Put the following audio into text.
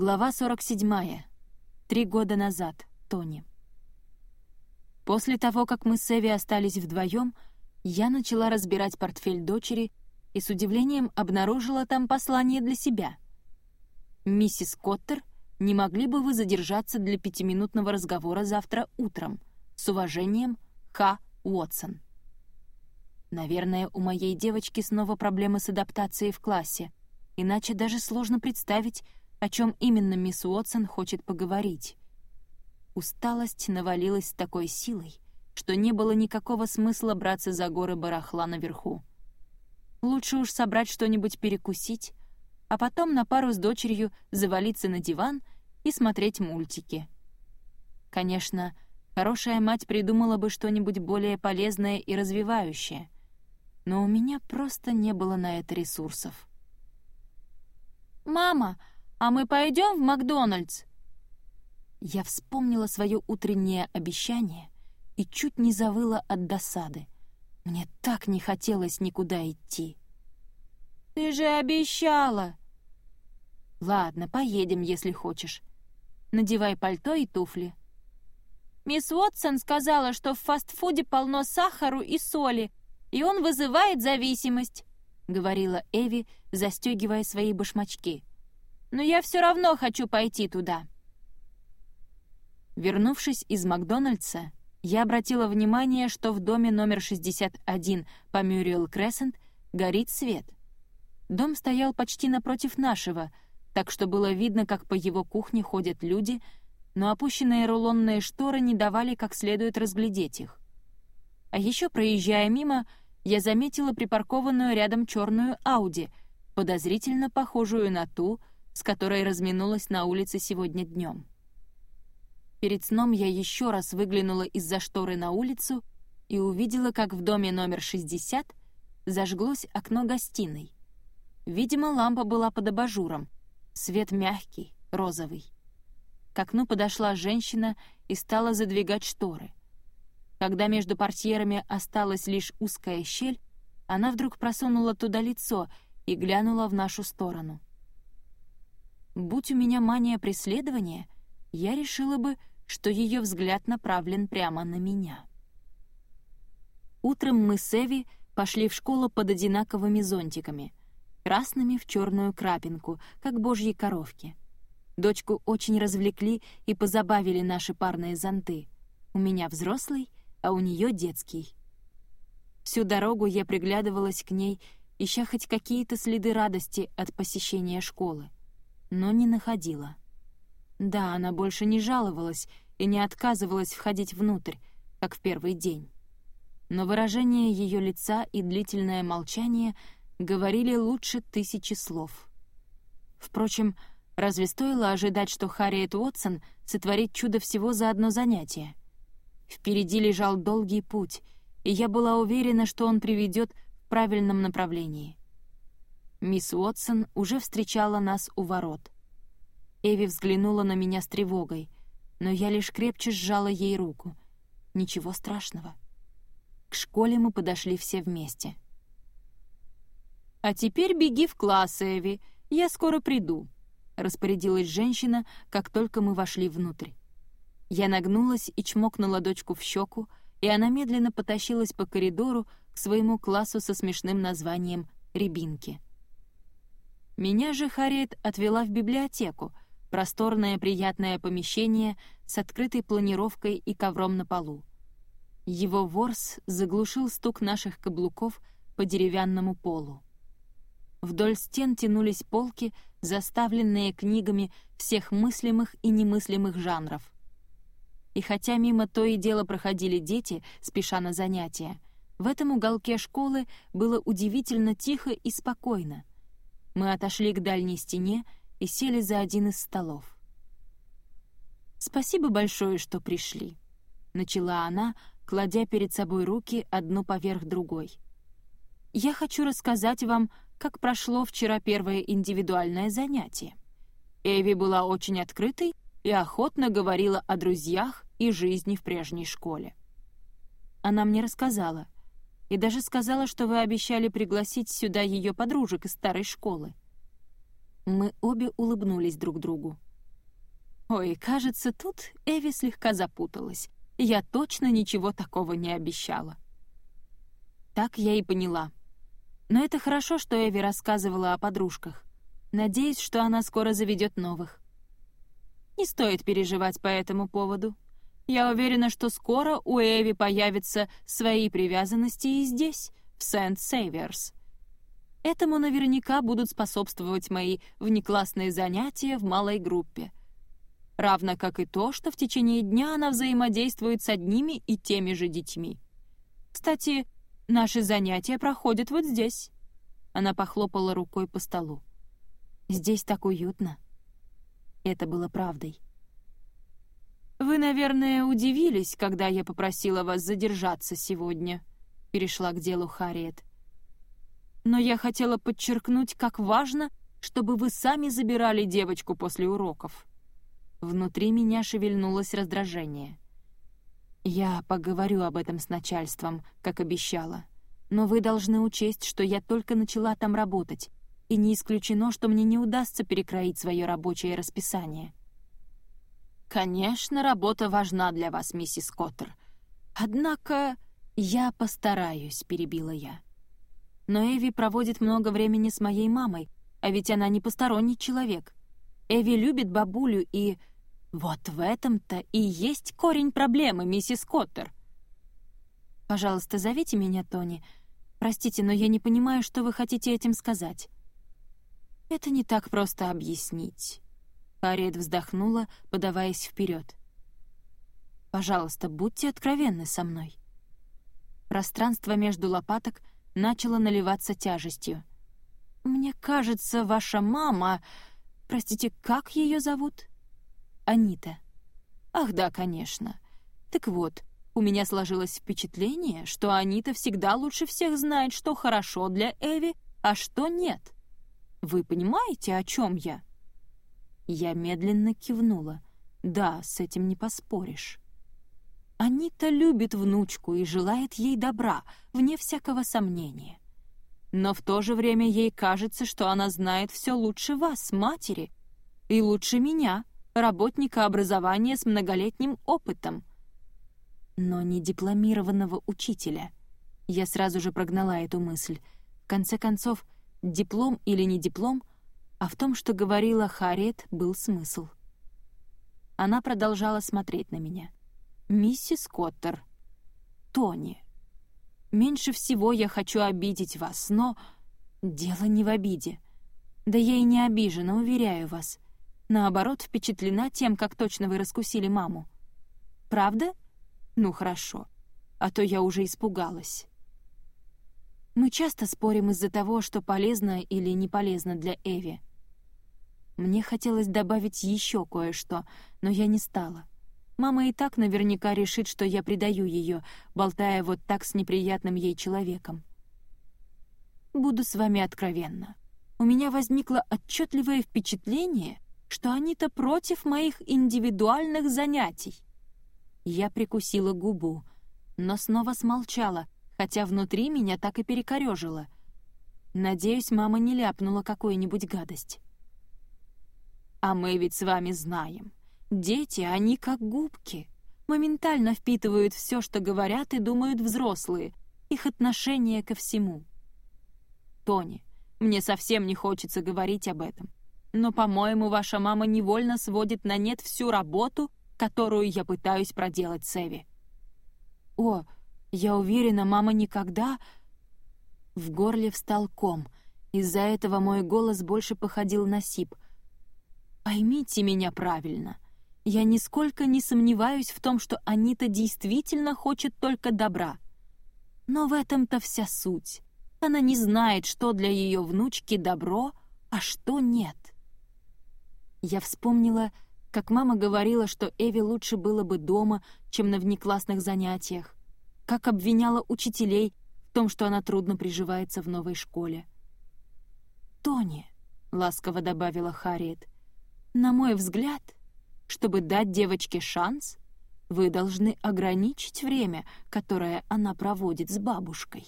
Глава 47. Три года назад. Тони. После того, как мы с Эви остались вдвоем, я начала разбирать портфель дочери и с удивлением обнаружила там послание для себя. «Миссис Коттер, не могли бы вы задержаться для пятиминутного разговора завтра утром? С уважением, Х. Уотсон». Наверное, у моей девочки снова проблемы с адаптацией в классе, иначе даже сложно представить, о чем именно мисс Уотсон хочет поговорить. Усталость навалилась с такой силой, что не было никакого смысла браться за горы барахла наверху. Лучше уж собрать что-нибудь перекусить, а потом на пару с дочерью завалиться на диван и смотреть мультики. Конечно, хорошая мать придумала бы что-нибудь более полезное и развивающее, но у меня просто не было на это ресурсов. «Мама, «А мы пойдем в Макдональдс?» Я вспомнила свое утреннее обещание и чуть не завыла от досады. Мне так не хотелось никуда идти. «Ты же обещала!» «Ладно, поедем, если хочешь. Надевай пальто и туфли». «Мисс Уотсон сказала, что в фастфуде полно сахару и соли, и он вызывает зависимость», — говорила Эви, застегивая свои башмачки но я все равно хочу пойти туда». Вернувшись из Макдональдса, я обратила внимание, что в доме номер 61 по Мюрриел Крессент горит свет. Дом стоял почти напротив нашего, так что было видно, как по его кухне ходят люди, но опущенные рулонные шторы не давали как следует разглядеть их. А еще, проезжая мимо, я заметила припаркованную рядом черную Ауди, подозрительно похожую на ту, с которой разминулась на улице сегодня днем. Перед сном я еще раз выглянула из-за шторы на улицу и увидела, как в доме номер 60 зажглось окно гостиной. Видимо, лампа была под абажуром, свет мягкий, розовый. К окну подошла женщина и стала задвигать шторы. Когда между портьерами осталась лишь узкая щель, она вдруг просунула туда лицо и глянула в нашу сторону. Будь у меня мания преследования, я решила бы, что ее взгляд направлен прямо на меня. Утром мы с Эви пошли в школу под одинаковыми зонтиками, красными в черную крапинку, как божьи коровки. Дочку очень развлекли и позабавили наши парные зонты. У меня взрослый, а у нее детский. Всю дорогу я приглядывалась к ней, ища хоть какие-то следы радости от посещения школы но не находила. Да, она больше не жаловалась и не отказывалась входить внутрь, как в первый день. Но выражение ее лица и длительное молчание говорили лучше тысячи слов. Впрочем, разве стоило ожидать, что Харриет Уотсон сотворит чудо всего за одно занятие? Впереди лежал долгий путь, и я была уверена, что он приведет в правильном направлении. Мисс Уотсон уже встречала нас у ворот. Эви взглянула на меня с тревогой, но я лишь крепче сжала ей руку. Ничего страшного. К школе мы подошли все вместе. «А теперь беги в класс, Эви, я скоро приду», — распорядилась женщина, как только мы вошли внутрь. Я нагнулась и чмокнула дочку в щеку, и она медленно потащилась по коридору к своему классу со смешным названием «Рябинки». Меня же Харриет отвела в библиотеку, просторное приятное помещение с открытой планировкой и ковром на полу. Его ворс заглушил стук наших каблуков по деревянному полу. Вдоль стен тянулись полки, заставленные книгами всех мыслимых и немыслимых жанров. И хотя мимо то и дело проходили дети, спеша на занятия, в этом уголке школы было удивительно тихо и спокойно. Мы отошли к дальней стене и сели за один из столов. «Спасибо большое, что пришли», — начала она, кладя перед собой руки одну поверх другой. «Я хочу рассказать вам, как прошло вчера первое индивидуальное занятие. Эви была очень открытой и охотно говорила о друзьях и жизни в прежней школе. Она мне рассказала — и даже сказала, что вы обещали пригласить сюда ее подружек из старой школы». Мы обе улыбнулись друг другу. Ой, кажется, тут Эви слегка запуталась. Я точно ничего такого не обещала. Так я и поняла. Но это хорошо, что Эви рассказывала о подружках. Надеюсь, что она скоро заведет новых. Не стоит переживать по этому поводу. Я уверена, что скоро у Эви появятся свои привязанности и здесь, в Сент-Сейверс. Этому наверняка будут способствовать мои внеклассные занятия в малой группе. Равно как и то, что в течение дня она взаимодействует с одними и теми же детьми. Кстати, наши занятия проходят вот здесь. Она похлопала рукой по столу. Здесь так уютно. Это было правдой. «Вы, наверное, удивились, когда я попросила вас задержаться сегодня», — перешла к делу Харриет. «Но я хотела подчеркнуть, как важно, чтобы вы сами забирали девочку после уроков». Внутри меня шевельнулось раздражение. «Я поговорю об этом с начальством, как обещала. Но вы должны учесть, что я только начала там работать, и не исключено, что мне не удастся перекроить свое рабочее расписание. «Конечно, работа важна для вас, миссис Коттер. Однако я постараюсь», — перебила я. «Но Эви проводит много времени с моей мамой, а ведь она не посторонний человек. Эви любит бабулю и... Вот в этом-то и есть корень проблемы, миссис Коттер». «Пожалуйста, зовите меня Тони. Простите, но я не понимаю, что вы хотите этим сказать». Это не так просто объяснить. Харриет вздохнула, подаваясь вперед. «Пожалуйста, будьте откровенны со мной». Пространство между лопаток начало наливаться тяжестью. «Мне кажется, ваша мама... Простите, как ее зовут?» «Анита». «Ах да, конечно. Так вот, у меня сложилось впечатление, что Анита всегда лучше всех знает, что хорошо для Эви, а что нет». Вы понимаете, о чем я?» Я медленно кивнула. «Да, с этим не поспоришь». Анита любит внучку и желает ей добра, вне всякого сомнения. Но в то же время ей кажется, что она знает все лучше вас, матери, и лучше меня, работника образования с многолетним опытом. Но не дипломированного учителя. Я сразу же прогнала эту мысль. В конце концов, диплом или не диплом, а в том, что говорила Харриет, был смысл. Она продолжала смотреть на меня. «Миссис Коттер, Тони, меньше всего я хочу обидеть вас, но дело не в обиде. Да я и не обижена, уверяю вас. Наоборот, впечатлена тем, как точно вы раскусили маму. Правда? Ну, хорошо. А то я уже испугалась. Мы часто спорим из-за того, что полезно или не полезно для Эви. Мне хотелось добавить еще кое-что, но я не стала. Мама и так наверняка решит, что я предаю ее, болтая вот так с неприятным ей человеком. Буду с вами откровенна. У меня возникло отчетливое впечатление, что они-то против моих индивидуальных занятий. Я прикусила губу, но снова смолчала — хотя внутри меня так и перекорежило. Надеюсь, мама не ляпнула какую-нибудь гадость. А мы ведь с вами знаем. Дети, они как губки. Моментально впитывают все, что говорят и думают взрослые, их отношение ко всему. Тони, мне совсем не хочется говорить об этом. Но, по-моему, ваша мама невольно сводит на нет всю работу, которую я пытаюсь проделать с Эви. О, я уверена, мама никогда...» В горле встал ком. Из-за этого мой голос больше походил на сип. «Поймите меня правильно. Я нисколько не сомневаюсь в том, что Анита действительно хочет только добра. Но в этом-то вся суть. Она не знает, что для ее внучки добро, а что нет». Я вспомнила, как мама говорила, что Эви лучше было бы дома, чем на внеклассных занятиях как обвиняла учителей в том, что она трудно приживается в новой школе. «Тони», — ласково добавила Харриет, — «на мой взгляд, чтобы дать девочке шанс, вы должны ограничить время, которое она проводит с бабушкой».